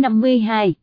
chương 52,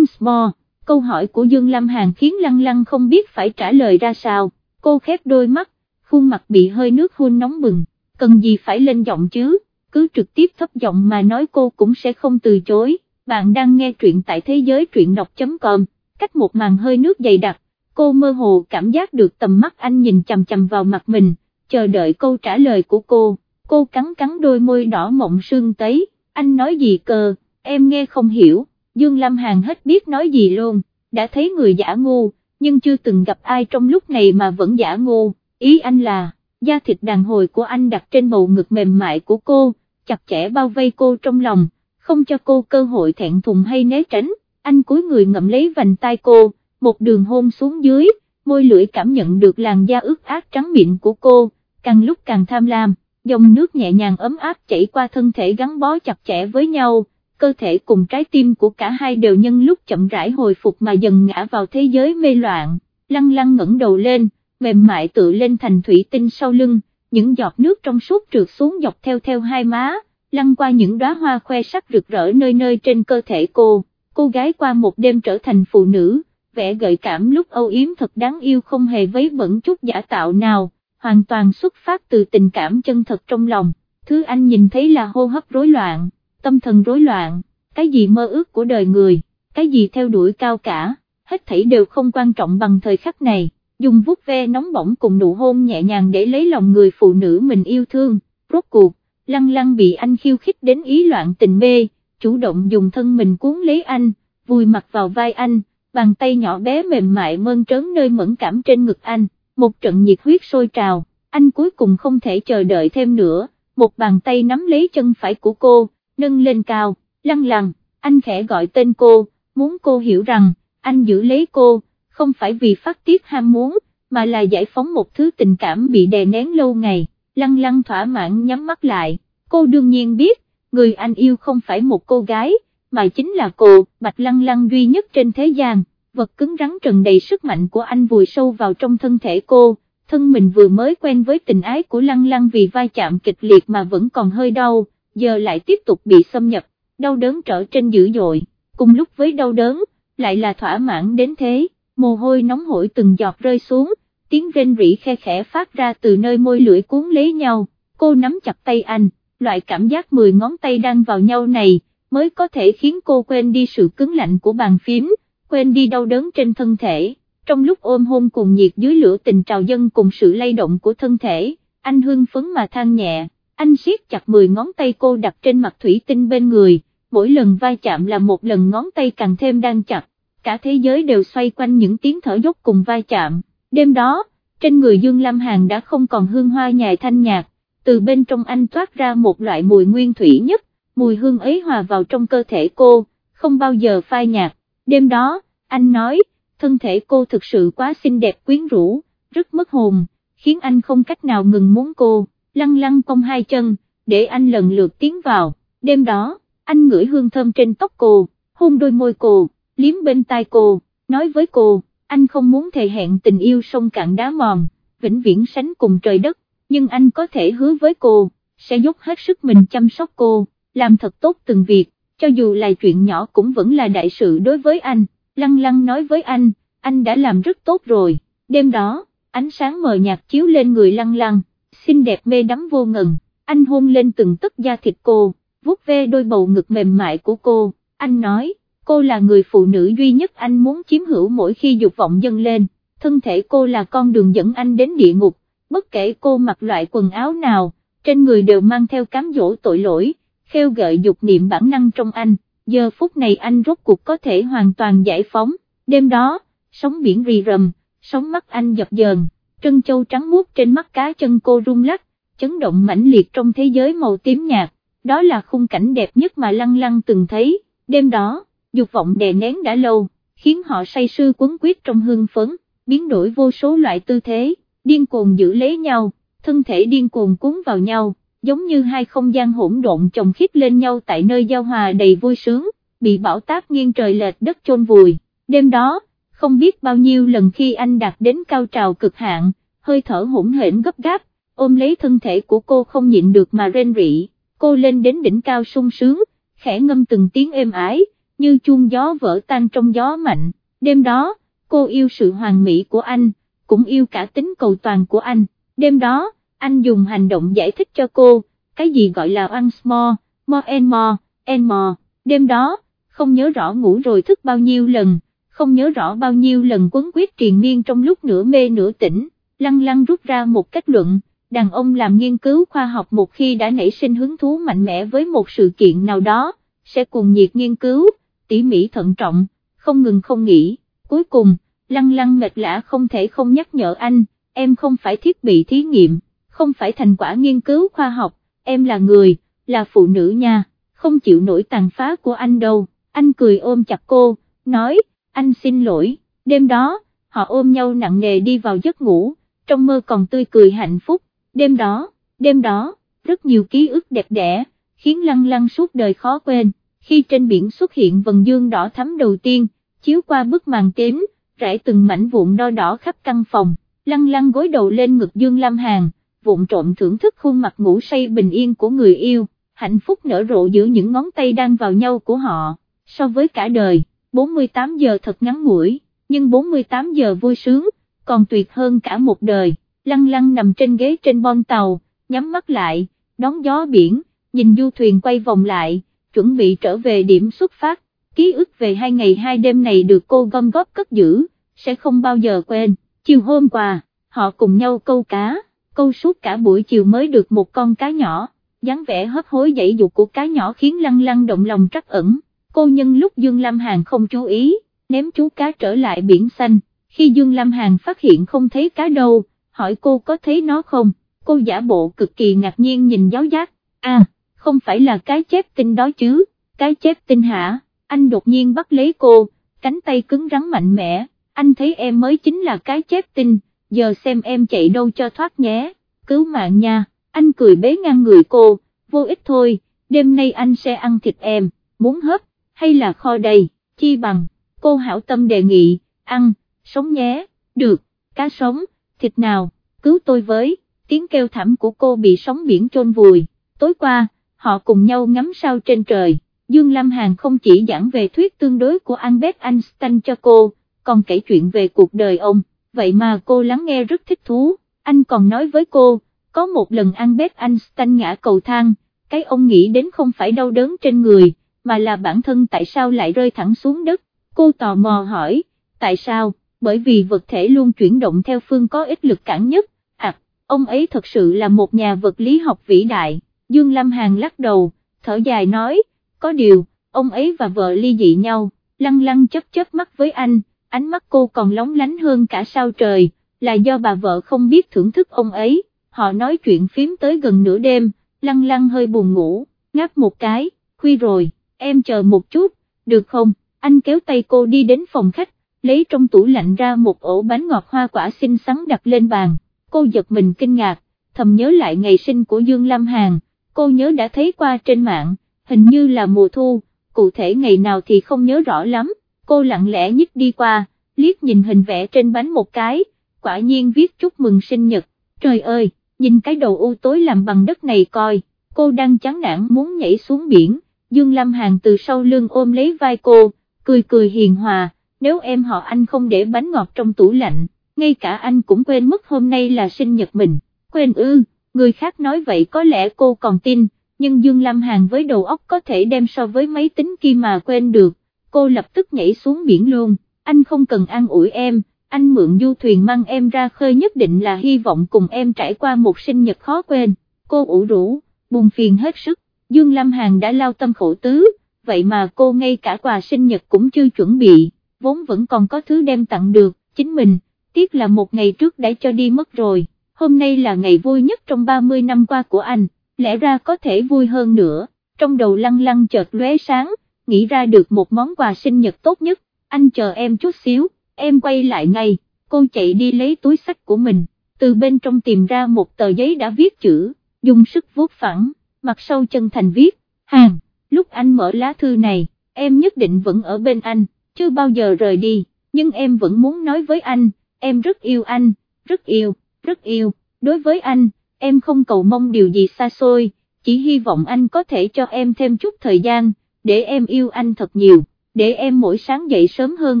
more, câu hỏi của Dương Lam Hàn khiến Lăng Lăng không biết phải trả lời ra sao, cô khép đôi mắt, khuôn mặt bị hơi nước hôn nóng bừng, cần gì phải lên giọng chứ, cứ trực tiếp thấp giọng mà nói cô cũng sẽ không từ chối, bạn đang nghe truyện tại thế giới truyện đọc.com, cách một màn hơi nước dày đặc, cô mơ hồ cảm giác được tầm mắt anh nhìn chằm chằm vào mặt mình, chờ đợi câu trả lời của cô, cô cắn cắn đôi môi đỏ mộng sương tấy, anh nói gì cơ, em nghe không hiểu, Dương Lam Hàn hết biết nói gì luôn, đã thấy người giả ngu, nhưng chưa từng gặp ai trong lúc này mà vẫn giả ngu, ý anh là, da thịt đàn hồi của anh đặt trên bầu ngực mềm mại của cô, chặt chẽ bao vây cô trong lòng, không cho cô cơ hội thẹn thùng hay né tránh, anh cúi người ngậm lấy vành tay cô, một đường hôn xuống dưới, môi lưỡi cảm nhận được làn da ướt át trắng mịn của cô, càng lúc càng tham lam, dòng nước nhẹ nhàng ấm áp chảy qua thân thể gắn bó chặt chẽ với nhau, cơ thể cùng trái tim của cả hai đều nhân lúc chậm rãi hồi phục mà dần ngã vào thế giới mê loạn, lăng lăng ngẩng đầu lên, mềm mại tự lên thành thủy tinh sau lưng, những giọt nước trong suốt trượt xuống dọc theo theo hai má, lăn qua những đóa hoa khoe sắc rực rỡ nơi nơi trên cơ thể cô, cô gái qua một đêm trở thành phụ nữ, vẻ gợi cảm lúc âu yếm thật đáng yêu không hề vấy bẩn chút giả tạo nào, hoàn toàn xuất phát từ tình cảm chân thật trong lòng, thứ anh nhìn thấy là hô hấp rối loạn, tâm thần rối loạn, cái gì mơ ước của đời người, cái gì theo đuổi cao cả, hết thảy đều không quan trọng bằng thời khắc này, dùng vuốt ve nóng bỏng cùng nụ hôn nhẹ nhàng để lấy lòng người phụ nữ mình yêu thương, rốt cuộc, lăng lăng bị anh khiêu khích đến ý loạn tình mê, chủ động dùng thân mình cuốn lấy anh, vùi mặt vào vai anh, bàn tay nhỏ bé mềm mại mơn trớn nơi mẫn cảm trên ngực anh, một trận nhiệt huyết sôi trào, anh cuối cùng không thể chờ đợi thêm nữa, một bàn tay nắm lấy chân phải của cô, nâng lên cao, lăng lăng, anh khẽ gọi tên cô, muốn cô hiểu rằng, anh giữ lấy cô, không phải vì phát tiết ham muốn, mà là giải phóng một thứ tình cảm bị đè nén lâu ngày, lăng lăng thỏa mãn nhắm mắt lại, cô đương nhiên biết, người anh yêu không phải một cô gái, mà chính là cô, bạch lăng lăng duy nhất trên thế gian, vật cứng rắn trần đầy sức mạnh của anh vùi sâu vào trong thân thể cô, thân mình vừa mới quen với tình ái của lăng lăng vì va chạm kịch liệt mà vẫn còn hơi đau, giờ lại tiếp tục bị xâm nhập, đau đớn trở trên dữ dội, cùng lúc với đau đớn, lại là thỏa mãn đến thế, mồ hôi nóng hổi từng giọt rơi xuống, tiếng rên rỉ khe khẽ phát ra từ nơi môi lưỡi cuốn lấy nhau, cô nắm chặt tay anh, loại cảm giác 10 ngón tay đang vào nhau này, mới có thể khiến cô quên đi sự cứng lạnh của bàn phím, quên đi đau đớn trên thân thể, trong lúc ôm hôn cùng nhiệt dưới lửa tình trào dân cùng sự lay động của thân thể, anh hưng phấn mà than nhẹ, anh siết chặt 10 ngón tay cô đặt trên mặt thủy tinh bên người, mỗi lần vai chạm là một lần ngón tay càng thêm đang chặt, cả thế giới đều xoay quanh những tiếng thở dốc cùng vai chạm, đêm đó, trên người Dương Lam Hàn đã không còn hương hoa nhài thanh nhạc. từ bên trong anh thoát ra một loại mùi nguyên thủy nhất, mùi hương ấy hòa vào trong cơ thể cô, không bao giờ phai nhạt, đêm đó, anh nói, thân thể cô thực sự quá xinh đẹp quyến rũ, rất mất hồn, khiến anh không cách nào ngừng muốn cô, lăng lăng cong hai chân, để anh lần lượt tiến vào, đêm đó, anh ngửi hương thơm trên tóc cô, hôn đôi môi cô, liếm bên tai cô, nói với cô, anh không muốn thề hẹn tình yêu sông cạn đá mòn, vĩnh viễn sánh cùng trời đất, nhưng anh có thể hứa với cô, sẽ dốc hết sức mình chăm sóc cô, làm thật tốt từng việc, cho dù là chuyện nhỏ cũng vẫn là đại sự đối với anh, lăng lăng nói với anh, anh đã làm rất tốt rồi, đêm đó, ánh sáng mờ nhạt chiếu lên người lăng lăng, xinh đẹp mê đắm vô ngần, anh hôn lên từng tấc da thịt cô, vuốt ve đôi bầu ngực mềm mại của cô, anh nói, cô là người phụ nữ duy nhất anh muốn chiếm hữu mỗi khi dục vọng dâng lên, thân thể cô là con đường dẫn anh đến địa ngục, bất kể cô mặc loại quần áo nào, trên người đều mang theo cám dỗ tội lỗi, khêu gợi dục niệm bản năng trong anh, giờ phút này anh rốt cuộc có thể hoàn toàn giải phóng, đêm đó, sóng biển rì rầm, sóng mắt anh dập dờn, trân châu trắng muốt trên mắt cá chân cô rung lắc, chấn động mãnh liệt trong thế giới màu tím nhạt, đó là khung cảnh đẹp nhất mà lăng lăng từng thấy, đêm đó, dục vọng đè nén đã lâu, khiến họ say sưa quấn quyết trong hương phấn, biến đổi vô số loại tư thế, điên cuồng giữ lấy nhau, thân thể điên cuồng cuốn vào nhau, giống như hai không gian hỗn độn chồng khít lên nhau tại nơi giao hòa đầy vui sướng, bị bão táp nghiêng trời lệch đất chôn vùi, đêm đó, không biết bao nhiêu lần khi anh đạt đến cao trào cực hạn, hơi thở hỗn hển gấp gáp, ôm lấy thân thể của cô không nhịn được mà rên rỉ, cô lên đến đỉnh cao sung sướng, khẽ ngâm từng tiếng êm ái, như chuông gió vỡ tan trong gió mạnh, đêm đó, cô yêu sự hoàn mỹ của anh, cũng yêu cả tính cầu toàn của anh, đêm đó, anh dùng hành động giải thích cho cô, cái gì gọi là once more, more and more, and more, đêm đó, không nhớ rõ ngủ rồi thức bao nhiêu lần, không nhớ rõ bao nhiêu lần quấn quyết triền miên trong lúc nửa mê nửa tỉnh, lăng lăng rút ra một kết luận, đàn ông làm nghiên cứu khoa học một khi đã nảy sinh hứng thú mạnh mẽ với một sự kiện nào đó, sẽ cùng nhiệt nghiên cứu, tỉ mỉ thận trọng, không ngừng không nghỉ, cuối cùng, lăng lăng mệt lã không thể không nhắc nhở anh, em không phải thiết bị thí nghiệm, không phải thành quả nghiên cứu khoa học, em là người, là phụ nữ nha, không chịu nổi tàn phá của anh đâu, anh cười ôm chặt cô, nói, anh xin lỗi, đêm đó, họ ôm nhau nặng nề đi vào giấc ngủ, trong mơ còn tươi cười hạnh phúc, đêm đó, đêm đó, rất nhiều ký ức đẹp đẽ, khiến lăng lăng suốt đời khó quên, khi trên biển xuất hiện vần dương đỏ thắm đầu tiên, chiếu qua bức màn tím, rải từng mảnh vụn đo đỏ khắp căn phòng, lăng lăng gối đầu lên ngực Dương Lam hàng, vụn trộm thưởng thức khuôn mặt ngủ say bình yên của người yêu, hạnh phúc nở rộ giữa những ngón tay đang vào nhau của họ, so với cả đời, 48 giờ thật ngắn ngủi, nhưng 48 giờ vui sướng, còn tuyệt hơn cả một đời, lăng lăng nằm trên ghế trên bon tàu, nhắm mắt lại, đón gió biển, nhìn du thuyền quay vòng lại, chuẩn bị trở về điểm xuất phát, ký ức về hai ngày hai đêm này được cô gom góp cất giữ, sẽ không bao giờ quên, chiều hôm qua, họ cùng nhau câu cá, câu suốt cả buổi chiều mới được một con cá nhỏ, dáng vẻ hấp hối dậy dục của cá nhỏ khiến lăng lăng động lòng trắc ẩn, cô nhân lúc Dương Lam Hàn không chú ý, ném chú cá trở lại biển xanh, khi Dương Lam Hàn phát hiện không thấy cá đâu, hỏi cô có thấy nó không, cô giả bộ cực kỳ ngạc nhiên nhìn giáo giác, à, không phải là cái chép tinh đó chứ, cái chép tinh hả, anh đột nhiên bắt lấy cô, cánh tay cứng rắn mạnh mẽ, anh thấy em mới chính là cái chép tinh, giờ xem em chạy đâu cho thoát nhé, cứu mạng nha, anh cười bế ngang người cô, vô ích thôi, đêm nay anh sẽ ăn thịt em, muốn hấp, hay là kho đầy, chi bằng, cô hảo tâm đề nghị, ăn, sống nhé, được, cá sống, thịt nào, cứu tôi với, tiếng kêu thảm của cô bị sóng biển trôn vùi, tối qua, họ cùng nhau ngắm sao trên trời, Dương Lam Hàn không chỉ giảng về thuyết tương đối của Albert Einstein cho cô, còn kể chuyện về cuộc đời ông, vậy mà cô lắng nghe rất thích thú, anh còn nói với cô, có một lần Albert Einstein ngã cầu thang, cái ông nghĩ đến không phải đau đớn trên người, mà là bản thân tại sao lại rơi thẳng xuống đất, cô tò mò hỏi, tại sao, bởi vì vật thể luôn chuyển động theo phương có ít lực cản nhất, à, ông ấy thật sự là một nhà vật lý học vĩ đại, Dương Lâm Hàn lắc đầu, thở dài nói, có điều, ông ấy và vợ ly dị nhau, lăng lăng chấp chớp mắt với anh, ánh mắt cô còn lóng lánh hơn cả sao trời, là do bà vợ không biết thưởng thức ông ấy, họ nói chuyện phím tới gần nửa đêm, lăng lăng hơi buồn ngủ, ngáp một cái, khuya rồi, em chờ một chút, được không, anh kéo tay cô đi đến phòng khách, lấy trong tủ lạnh ra một ổ bánh ngọt hoa quả xinh xắn đặt lên bàn, cô giật mình kinh ngạc, thầm nhớ lại ngày sinh của Dương Lam Hàn, cô nhớ đã thấy qua trên mạng, hình như là mùa thu, cụ thể ngày nào thì không nhớ rõ lắm, cô lặng lẽ nhích đi qua, liếc nhìn hình vẽ trên bánh một cái, quả nhiên viết chúc mừng sinh nhật, trời ơi, nhìn cái đầu u tối làm bằng đất này coi, cô đang chán nản muốn nhảy xuống biển, Dương Lâm Hàn từ sau lưng ôm lấy vai cô, cười cười hiền hòa, nếu em họ anh không để bánh ngọt trong tủ lạnh, ngay cả anh cũng quên mất hôm nay là sinh nhật mình, quên ư, người khác nói vậy có lẽ cô còn tin, nhưng Dương Lam Hàn với đầu óc có thể đem so với máy tính kia mà quên được, cô lập tức nhảy xuống biển luôn, anh không cần an ủi em, anh mượn du thuyền mang em ra khơi nhất định là hy vọng cùng em trải qua một sinh nhật khó quên, cô ủ rũ, buồn phiền hết sức, Dương Lam Hàn đã lao tâm khổ tứ, vậy mà cô ngay cả quà sinh nhật cũng chưa chuẩn bị, vốn vẫn còn có thứ đem tặng được, chính mình, tiếc là một ngày trước đã cho đi mất rồi, hôm nay là ngày vui nhất trong 30 năm qua của anh lẽ ra có thể vui hơn nữa, trong đầu lăng lăng chợt lóe sáng, nghĩ ra được một món quà sinh nhật tốt nhất, anh chờ em chút xíu, em quay lại ngay, cô chạy đi lấy túi sách của mình, từ bên trong tìm ra một tờ giấy đã viết chữ, dùng sức vuốt phẳng, mặt sau chân thành viết, hàng, lúc anh mở lá thư này, em nhất định vẫn ở bên anh, chưa bao giờ rời đi, nhưng em vẫn muốn nói với anh, em rất yêu anh, rất yêu, rất yêu, đối với anh, em không cầu mong điều gì xa xôi, chỉ hy vọng anh có thể cho em thêm chút thời gian, để em yêu anh thật nhiều, để em mỗi sáng dậy sớm hơn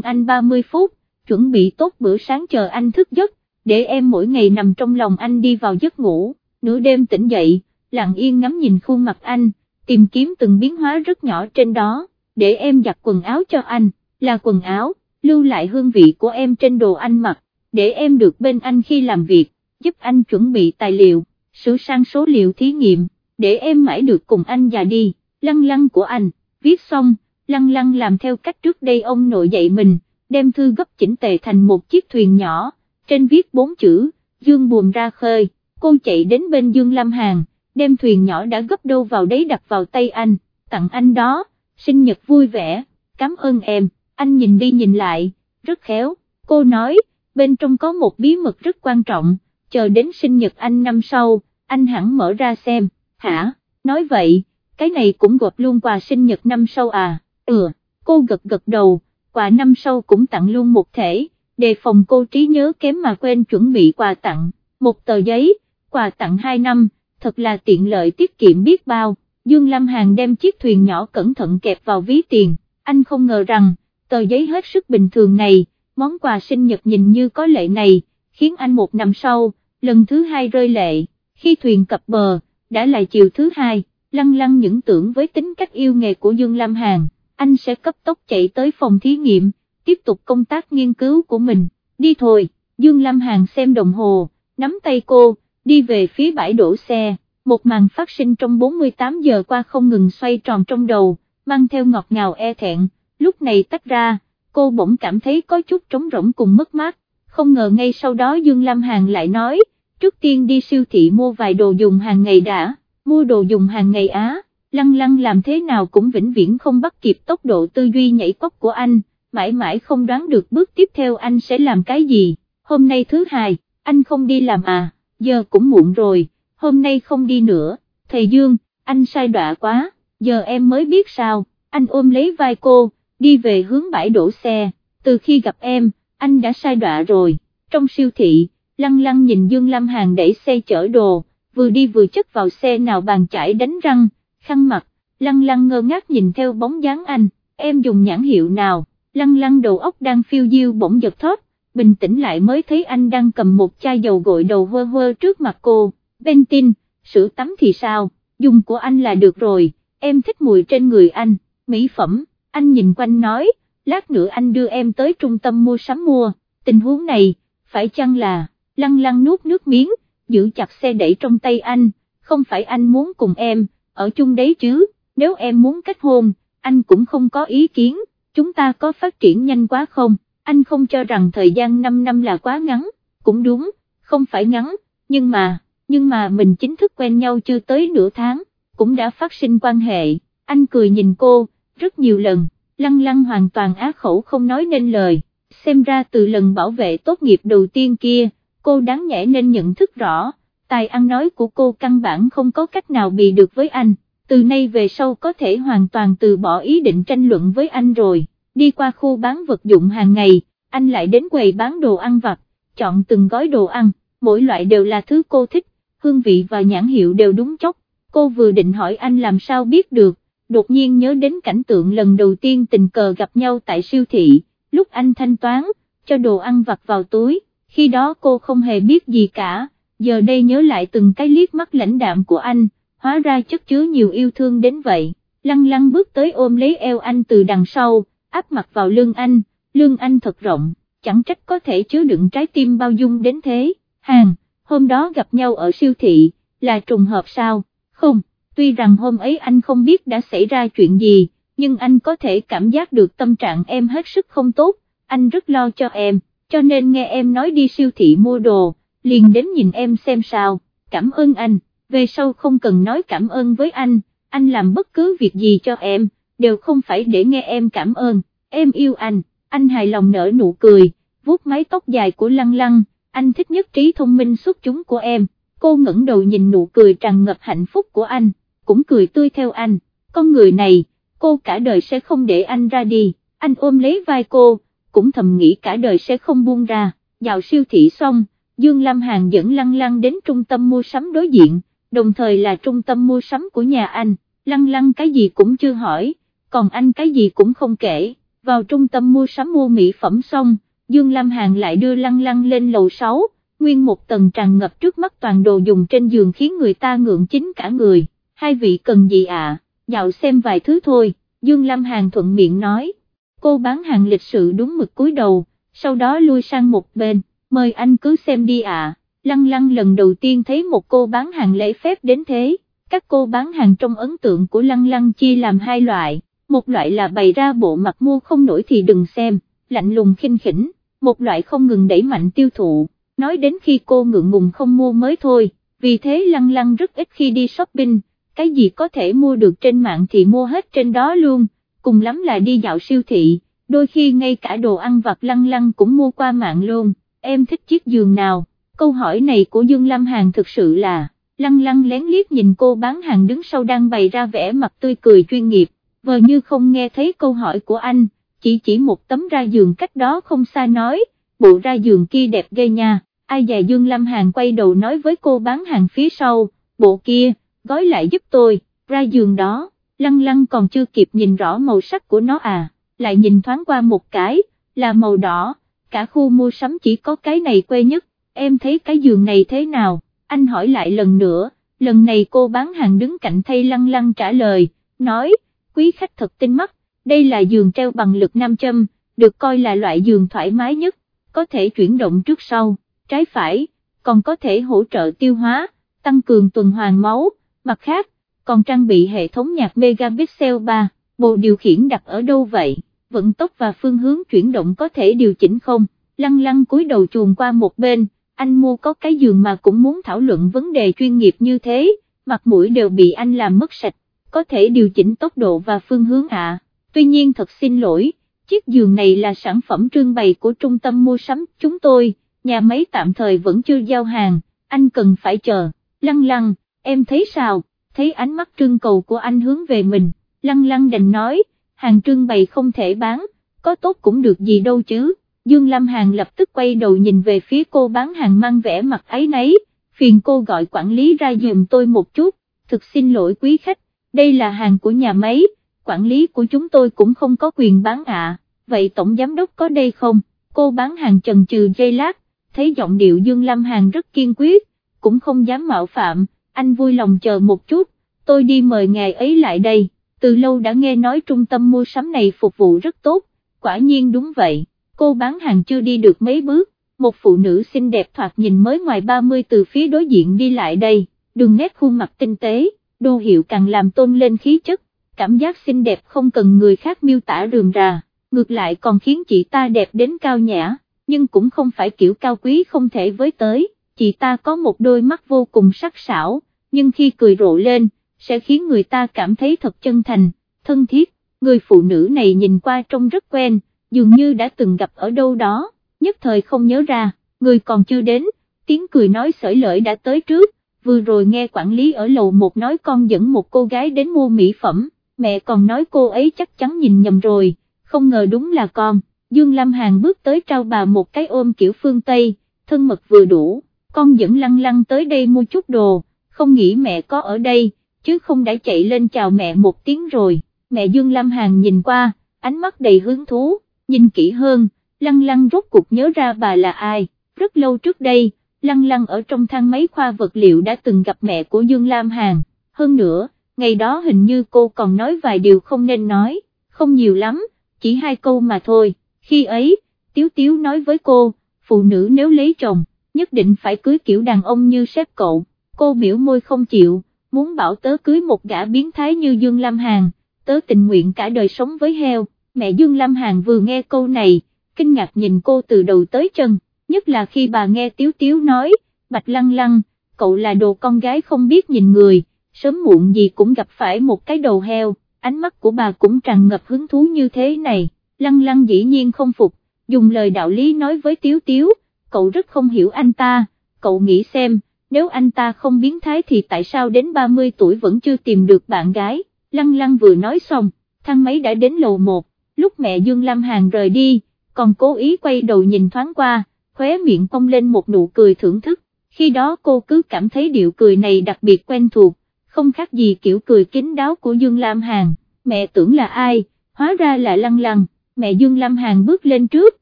anh 30 phút, chuẩn bị tốt bữa sáng chờ anh thức giấc, để em mỗi ngày nằm trong lòng anh đi vào giấc ngủ, nửa đêm tỉnh dậy, lặng yên ngắm nhìn khuôn mặt anh, tìm kiếm từng biến hóa rất nhỏ trên đó, để em giặt quần áo cho anh, là quần áo, lưu lại hương vị của em trên đồ anh mặc, để em được bên anh khi làm việc, giúp anh chuẩn bị tài liệu, sửa sang số liệu thí nghiệm, để em mãi được cùng anh già đi, lăng lăng của anh, viết xong, lăng lăng làm theo cách trước đây ông nội dạy mình, đem thư gấp chỉnh tề thành một chiếc thuyền nhỏ, trên viết bốn chữ, dương buồn ra khơi, cô chạy đến bên Dương Lam Hàn, đem thuyền nhỏ đã gấp đâu vào đấy đặt vào tay anh, tặng anh đó, sinh nhật vui vẻ, cảm ơn em, anh nhìn đi nhìn lại, rất khéo, cô nói, bên trong có một bí mật rất quan trọng, chờ đến sinh nhật anh năm sau, anh hẳn mở ra xem, hả, nói vậy, cái này cũng gộp luôn quà sinh nhật năm sau à, ừ, cô gật gật đầu, quà năm sau cũng tặng luôn một thể, đề phòng cô trí nhớ kém mà quên chuẩn bị quà tặng, một tờ giấy, quà tặng 2 năm, thật là tiện lợi tiết kiệm biết bao, Dương Lam Hàn đem chiếc thuyền nhỏ cẩn thận kẹp vào ví tiền, anh không ngờ rằng, tờ giấy hết sức bình thường này, món quà sinh nhật nhìn như có lệ này, khiến anh một năm sau, lần thứ hai rơi lệ, khi thuyền cập bờ, đã là chiều thứ hai, lăng lăng những tưởng với tính cách yêu nghề của Dương Lam Hàn, anh sẽ cấp tốc chạy tới phòng thí nghiệm, tiếp tục công tác nghiên cứu của mình, đi thôi, Dương Lam Hàn xem đồng hồ, nắm tay cô, đi về phía bãi đổ xe, một màn phát sinh trong 48 giờ qua không ngừng xoay tròn trong đầu, mang theo ngọt ngào e thẹn, lúc này tách ra, cô bỗng cảm thấy có chút trống rỗng cùng mất mát, không ngờ ngay sau đó Dương Lam Hàn lại nói, trước tiên đi siêu thị mua vài đồ dùng hàng ngày đã, mua đồ dùng hàng ngày á, lăng lăng làm thế nào cũng vĩnh viễn không bắt kịp tốc độ tư duy nhảy cốc của anh, mãi mãi không đoán được bước tiếp theo anh sẽ làm cái gì, hôm nay thứ hai, anh không đi làm à, giờ cũng muộn rồi, hôm nay không đi nữa, thầy Dương, anh sai đọa quá, giờ em mới biết sao, anh ôm lấy vai cô, đi về hướng bãi đổ xe, từ khi gặp em, anh đã sai đọa rồi, trong siêu thị, lăng lăng nhìn Dương Lam Hàn đẩy xe chở đồ, vừa đi vừa chất vào xe nào bàn chải đánh răng, khăn mặt, lăng lăng ngơ ngác nhìn theo bóng dáng anh, em dùng nhãn hiệu nào, lăng lăng đầu óc đang phiêu diêu bỗng giật thót, bình tĩnh lại mới thấy anh đang cầm một chai dầu gội đầu vơ vơ trước mặt cô, bên tin, sữa tắm thì sao, dùng của anh là được rồi, em thích mùi trên người anh, mỹ phẩm, anh nhìn quanh nói, lát nữa anh đưa em tới trung tâm mua sắm mua, tình huống này, phải chăng là, lăng lăng nuốt nước miếng, giữ chặt xe đẩy trong tay anh, không phải anh muốn cùng em, ở chung đấy chứ, nếu em muốn kết hôn, anh cũng không có ý kiến, chúng ta có phát triển nhanh quá không, anh không cho rằng thời gian 5 năm là quá ngắn, cũng đúng, không phải ngắn, nhưng mà, nhưng mà mình chính thức quen nhau chưa tới nửa tháng, cũng đã phát sinh quan hệ, anh cười nhìn cô, rất nhiều lần, lăng lăng hoàn toàn á khẩu không nói nên lời, xem ra từ lần bảo vệ tốt nghiệp đầu tiên kia, cô đáng nhẽ nên nhận thức rõ, tài ăn nói của cô căn bản không có cách nào bị được với anh, từ nay về sau có thể hoàn toàn từ bỏ ý định tranh luận với anh rồi, đi qua khu bán vật dụng hàng ngày, anh lại đến quầy bán đồ ăn vặt, chọn từng gói đồ ăn, mỗi loại đều là thứ cô thích, hương vị và nhãn hiệu đều đúng chốc, cô vừa định hỏi anh làm sao biết được, đột nhiên nhớ đến cảnh tượng lần đầu tiên tình cờ gặp nhau tại siêu thị, lúc anh thanh toán, cho đồ ăn vặt vào túi, khi đó cô không hề biết gì cả, giờ đây nhớ lại từng cái liếc mắt lãnh đạm của anh, hóa ra chất chứa nhiều yêu thương đến vậy, lăng lăng bước tới ôm lấy eo anh từ đằng sau, áp mặt vào lưng anh, lưng anh thật rộng, chẳng trách có thể chứa đựng trái tim bao dung đến thế, hàng, hôm đó gặp nhau ở siêu thị, là trùng hợp sao, không, tuy rằng hôm ấy anh không biết đã xảy ra chuyện gì, nhưng anh có thể cảm giác được tâm trạng em hết sức không tốt, anh rất lo cho em, cho nên nghe em nói đi siêu thị mua đồ, liền đến nhìn em xem sao, cảm ơn anh, về sau không cần nói cảm ơn với anh, anh làm bất cứ việc gì cho em, đều không phải để nghe em cảm ơn, em yêu anh, anh hài lòng nở nụ cười, vuốt mái tóc dài của lăng lăng, anh thích nhất trí thông minh xuất chúng của em, cô ngẩng đầu nhìn nụ cười tràn ngập hạnh phúc của anh, cũng cười tươi theo anh, con người này, cô cả đời sẽ không để anh ra đi, anh ôm lấy vai cô, cũng thầm nghĩ cả đời sẽ không buông ra, dạo siêu thị xong, Dương Lam Hàn dẫn lăng lăng đến trung tâm mua sắm đối diện, đồng thời là trung tâm mua sắm của nhà anh, lăng lăng cái gì cũng chưa hỏi, còn anh cái gì cũng không kể, vào trung tâm mua sắm mua mỹ phẩm xong, Dương Lam Hàn lại đưa lăng lăng lên lầu 6, nguyên một tầng tràn ngập trước mắt toàn đồ dùng trên giường khiến người ta ngượng chính cả người, hai vị cần gì à, dạo xem vài thứ thôi, Dương Lam Hàn thuận miệng nói, cô bán hàng lịch sự đúng mực cúi đầu, sau đó lui sang một bên, mời anh cứ xem đi à, lăng lăng lần đầu tiên thấy một cô bán hàng lễ phép đến thế, các cô bán hàng trong ấn tượng của lăng lăng chia làm hai loại, một loại là bày ra bộ mặt mua không nổi thì đừng xem, lạnh lùng khinh khỉnh, một loại không ngừng đẩy mạnh tiêu thụ, nói đến khi cô ngượng ngùng không mua mới thôi, vì thế lăng lăng rất ít khi đi shopping, cái gì có thể mua được trên mạng thì mua hết trên đó luôn, cùng lắm là đi dạo siêu thị, đôi khi ngay cả đồ ăn vặt lăng lăng cũng mua qua mạng luôn, em thích chiếc giường nào, câu hỏi này của Dương Lâm Hàn thực sự là, lăng lăng lén liếc nhìn cô bán hàng đứng sau đang bày ra vẻ mặt tươi cười chuyên nghiệp, vờ như không nghe thấy câu hỏi của anh, chỉ chỉ một tấm ra giường cách đó không xa nói, bộ ra giường kia đẹp ghê nha, ai dè Dương Lâm Hàn quay đầu nói với cô bán hàng phía sau, bộ kia, gói lại giúp tôi, ra giường đó, lăng lăng còn chưa kịp nhìn rõ màu sắc của nó à, lại nhìn thoáng qua một cái, là màu đỏ, cả khu mua sắm chỉ có cái này quê nhất, em thấy cái giường này thế nào, anh hỏi lại lần nữa, lần này cô bán hàng đứng cạnh thay lăng lăng trả lời, nói, quý khách thật tinh mắt, đây là giường treo bằng lực nam châm, được coi là loại giường thoải mái nhất, có thể chuyển động trước sau, trái phải, còn có thể hỗ trợ tiêu hóa, tăng cường tuần hoàn máu, mặt khác, còn trang bị hệ thống nhạc megapixel 3, bộ điều khiển đặt ở đâu vậy, vận tốc và phương hướng chuyển động có thể điều chỉnh không, lăng lăng cúi đầu chuồn qua một bên, anh mua có cái giường mà cũng muốn thảo luận vấn đề chuyên nghiệp như thế, mặt mũi đều bị anh làm mất sạch, có thể điều chỉnh tốc độ và phương hướng ạ, à. tuy nhiên thật xin lỗi, chiếc giường này là sản phẩm trưng bày của trung tâm mua sắm chúng tôi, nhà máy tạm thời vẫn chưa giao hàng, anh cần phải chờ, lăng lăng, em thấy sao, thấy ánh mắt trưng cầu của anh hướng về mình, lăng lăng đành nói, hàng trưng bày không thể bán, có tốt cũng được gì đâu chứ, Dương Lâm Hàn lập tức quay đầu nhìn về phía cô bán hàng mang vẻ mặt ấy nấy, phiền cô gọi quản lý ra giùm tôi một chút, thực xin lỗi quý khách, đây là hàng của nhà máy, quản lý của chúng tôi cũng không có quyền bán ạ, vậy tổng giám đốc có đây không, cô bán hàng trần trừ dây lát, thấy giọng điệu Dương Lâm Hàn rất kiên quyết, cũng không dám mạo phạm, anh vui lòng chờ một chút, tôi đi mời ngài ấy lại đây, từ lâu đã nghe nói trung tâm mua sắm này phục vụ rất tốt, quả nhiên đúng vậy, cô bán hàng chưa đi được mấy bước, một phụ nữ xinh đẹp thoạt nhìn mới ngoài 30 từ phía đối diện đi lại đây, đường nét khuôn mặt tinh tế, đô hiệu càng làm tôn lên khí chất, cảm giác xinh đẹp không cần người khác miêu tả rườm rà, ngược lại còn khiến chị ta đẹp đến cao nhã, nhưng cũng không phải kiểu cao quý không thể với tới, chị ta có một đôi mắt vô cùng sắc sảo, nhưng khi cười rộ lên, sẽ khiến người ta cảm thấy thật chân thành, thân thiết, người phụ nữ này nhìn qua trông rất quen, dường như đã từng gặp ở đâu đó, nhất thời không nhớ ra, người còn chưa đến, tiếng cười nói sởi lợi đã tới trước, vừa rồi nghe quản lý ở lầu một nói con dẫn một cô gái đến mua mỹ phẩm, mẹ còn nói cô ấy chắc chắn nhìn nhầm rồi, không ngờ đúng là con, Dương Lâm Hàn bước tới trao bà một cái ôm kiểu phương Tây, thân mật vừa đủ, con dẫn lăng lăng tới đây mua chút đồ, không nghĩ mẹ có ở đây, chứ không đã chạy lên chào mẹ một tiếng rồi, mẹ Dương Lâm Hàn nhìn qua, ánh mắt đầy hứng thú, nhìn kỹ hơn, lăng lăng rốt cuộc nhớ ra bà là ai, rất lâu trước đây, lăng lăng ở trong thang máy khoa vật liệu đã từng gặp mẹ của Dương Lam Hàn, hơn nữa, ngày đó hình như cô còn nói vài điều không nên nói, không nhiều lắm, chỉ hai câu mà thôi, khi ấy, Tiếu Tiếu nói với cô, phụ nữ nếu lấy chồng, nhất định phải cưới kiểu đàn ông như sếp cậu, cô biểu môi không chịu, muốn bảo tớ cưới một gã biến thái như Dương Lam Hàn, tớ tình nguyện cả đời sống với heo, mẹ Dương Lam Hàn vừa nghe câu này, kinh ngạc nhìn cô từ đầu tới chân, nhất là khi bà nghe Tiếu Tiếu nói, Bạch Lăng Lăng, cậu là đồ con gái không biết nhìn người, sớm muộn gì cũng gặp phải một cái đầu heo, ánh mắt của bà cũng tràn ngập hứng thú như thế này, Lăng Lăng dĩ nhiên không phục, dùng lời đạo lý nói với Tiếu Tiếu, cậu rất không hiểu anh ta, cậu nghĩ xem, nếu anh ta không biến thái thì tại sao đến 30 tuổi vẫn chưa tìm được bạn gái, Lăng Lăng vừa nói xong, thang máy đã đến lầu 1, lúc mẹ Dương Lam Hàn rời đi, còn cố ý quay đầu nhìn thoáng qua, khóe miệng cong lên một nụ cười thưởng thức, khi đó cô cứ cảm thấy điệu cười này đặc biệt quen thuộc, không khác gì kiểu cười kín đáo của Dương Lam Hàn, mẹ tưởng là ai, hóa ra là Lăng Lăng, mẹ Dương Lam Hàn bước lên trước,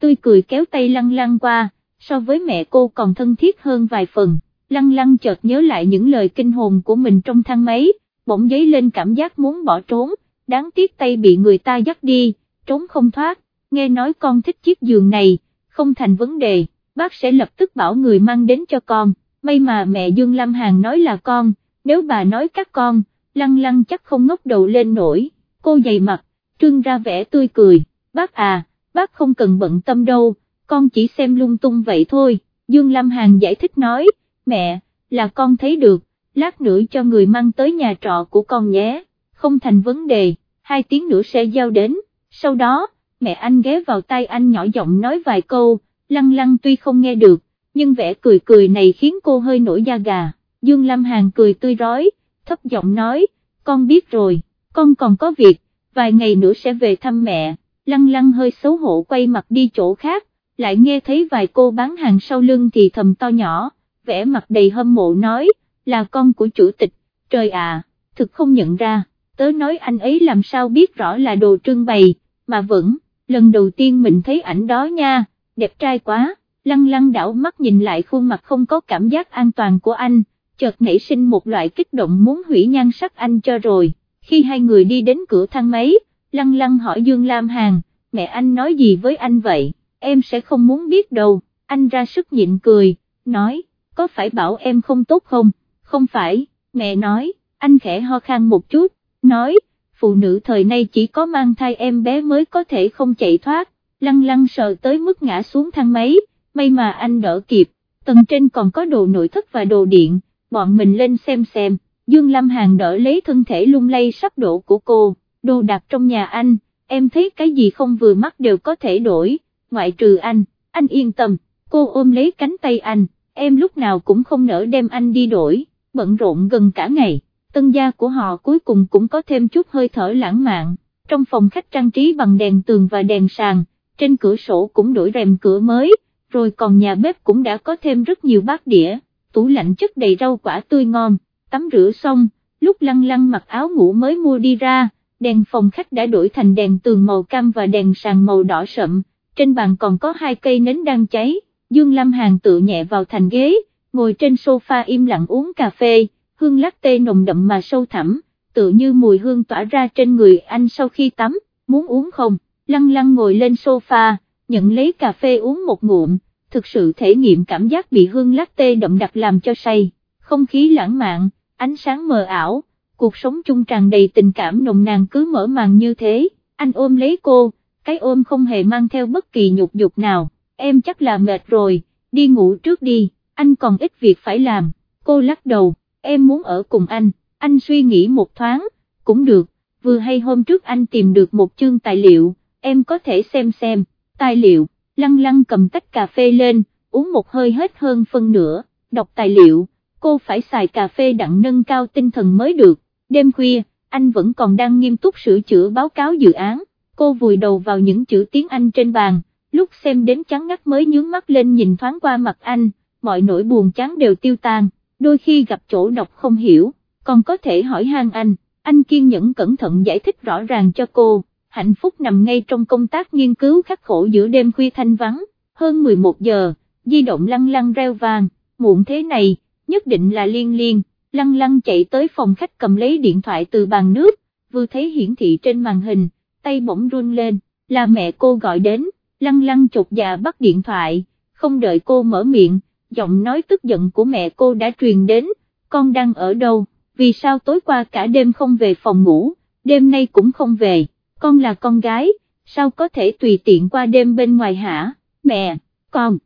tươi cười kéo tay lăng lăng qua, so với mẹ cô còn thân thiết hơn vài phần, lăng lăng chợt nhớ lại những lời kinh hồn của mình trong thang máy, bỗng giấy lên cảm giác muốn bỏ trốn, đáng tiếc tay bị người ta dắt đi, trốn không thoát, nghe nói con thích chiếc giường này, không thành vấn đề, bác sẽ lập tức bảo người mang đến cho con, may mà mẹ Dương Lam Hàn nói là con, nếu bà nói các con, lăng lăng chắc không ngốc đầu lên nổi, cô dày mặt, trương ra vẻ tươi cười, bác à, bác không cần bận tâm đâu, con chỉ xem lung tung vậy thôi, Dương Lam Hàn giải thích nói, mẹ, là con thấy được, lát nữa cho người mang tới nhà trọ của con nhé, không thành vấn đề, hai tiếng nữa sẽ giao đến, sau đó, mẹ anh ghé vào tay anh nhỏ giọng nói vài câu, lăng lăng tuy không nghe được, nhưng vẻ cười cười này khiến cô hơi nổi da gà, Dương Lam Hàn cười tươi rói, thấp giọng nói, con biết rồi, con còn có việc, vài ngày nữa sẽ về thăm mẹ, lăng lăng hơi xấu hổ quay mặt đi chỗ khác, lại nghe thấy vài cô bán hàng sau lưng thì thầm to nhỏ, vẻ mặt đầy hâm mộ nói, là con của chủ tịch, trời à, thực không nhận ra, tớ nói anh ấy làm sao biết rõ là đồ trưng bày, mà vẫn, lần đầu tiên mình thấy ảnh đó nha, đẹp trai quá, lăng lăng đảo mắt nhìn lại khuôn mặt không có cảm giác an toàn của anh, chợt nảy sinh một loại kích động muốn hủy nhan sắc anh cho rồi, khi hai người đi đến cửa thang máy, lăng lăng hỏi Dương Lam Hàn, mẹ anh nói gì với anh vậy, em sẽ không muốn biết đâu, anh ra sức nhịn cười, nói, có phải bảo em không tốt không, không phải, mẹ nói, anh khẽ ho khan một chút, nói, phụ nữ thời nay chỉ có mang thai em bé mới có thể không chạy thoát, lăng lăng sợ tới mức ngã xuống thang máy, may mà anh đỡ kịp, tầng trên còn có đồ nội thất và đồ điện, bọn mình lên xem xem, Dương Lam Hàn đỡ lấy thân thể lung lay sắp đổ của cô, đồ đặt trong nhà anh, em thấy cái gì không vừa mắt đều có thể đổi, ngoại trừ anh, anh yên tâm, cô ôm lấy cánh tay anh, em lúc nào cũng không nỡ đem anh đi đổi, bận rộn gần cả ngày, tân gia của họ cuối cùng cũng có thêm chút hơi thở lãng mạn, trong phòng khách trang trí bằng đèn tường và đèn sàn, trên cửa sổ cũng đổi rèm cửa mới, rồi còn nhà bếp cũng đã có thêm rất nhiều bát đĩa, tủ lạnh chất đầy rau quả tươi ngon, tắm rửa xong, lúc lăng lăng mặc áo ngủ mới mua đi ra, đèn phòng khách đã đổi thành đèn tường màu cam và đèn sàn màu đỏ sậm, trên bàn còn có hai cây nến đang cháy, Dương Lâm Hàn tự nhẹ vào thành ghế, ngồi trên sofa im lặng uống cà phê, hương latte nồng đậm mà sâu thẳm, tự như mùi hương tỏa ra trên người anh sau khi tắm, muốn uống không, lăng lăng ngồi lên sofa, nhận lấy cà phê uống một ngụm, thực sự thể nghiệm cảm giác bị hương latte đậm đặc làm cho say, không khí lãng mạn, ánh sáng mờ ảo, cuộc sống chung tràn đầy tình cảm nồng nàn cứ mở màn như thế, anh ôm lấy cô, cái ôm không hề mang theo bất kỳ nhục dục nào, em chắc là mệt rồi, đi ngủ trước đi, anh còn ít việc phải làm, cô lắc đầu, em muốn ở cùng anh, anh suy nghĩ một thoáng, cũng được, vừa hay hôm trước anh tìm được một chương tài liệu, em có thể xem xem, tài liệu, lăng lăng cầm tách cà phê lên, uống một hơi hết hơn phân nửa, đọc tài liệu, cô phải xài cà phê đặng nâng cao tinh thần mới được, đêm khuya, anh vẫn còn đang nghiêm túc sửa chữa báo cáo dự án, cô vùi đầu vào những chữ tiếng Anh trên bàn, lúc xem đến chán ngắt mới nhướng mắt lên nhìn thoáng qua mặt anh, mọi nỗi buồn chán đều tiêu tan, đôi khi gặp chỗ đọc không hiểu, còn có thể hỏi han anh, anh kiên nhẫn cẩn thận giải thích rõ ràng cho cô, hạnh phúc nằm ngay trong công tác nghiên cứu khắc khổ giữa đêm khuya thanh vắng, hơn 11 giờ, di động lăng lăng reo vàng, muộn thế này, nhất định là liên liên, lăng lăng chạy tới phòng khách cầm lấy điện thoại từ bàn nước, vừa thấy hiển thị trên màn hình, tay bỗng run lên, là mẹ cô gọi đến, lăng lăng chột dạ bắt điện thoại, không đợi cô mở miệng, giọng nói tức giận của mẹ cô đã truyền đến, con đang ở đâu, vì sao tối qua cả đêm không về phòng ngủ, đêm nay cũng không về, con là con gái, sao có thể tùy tiện qua đêm bên ngoài hả, mẹ, con.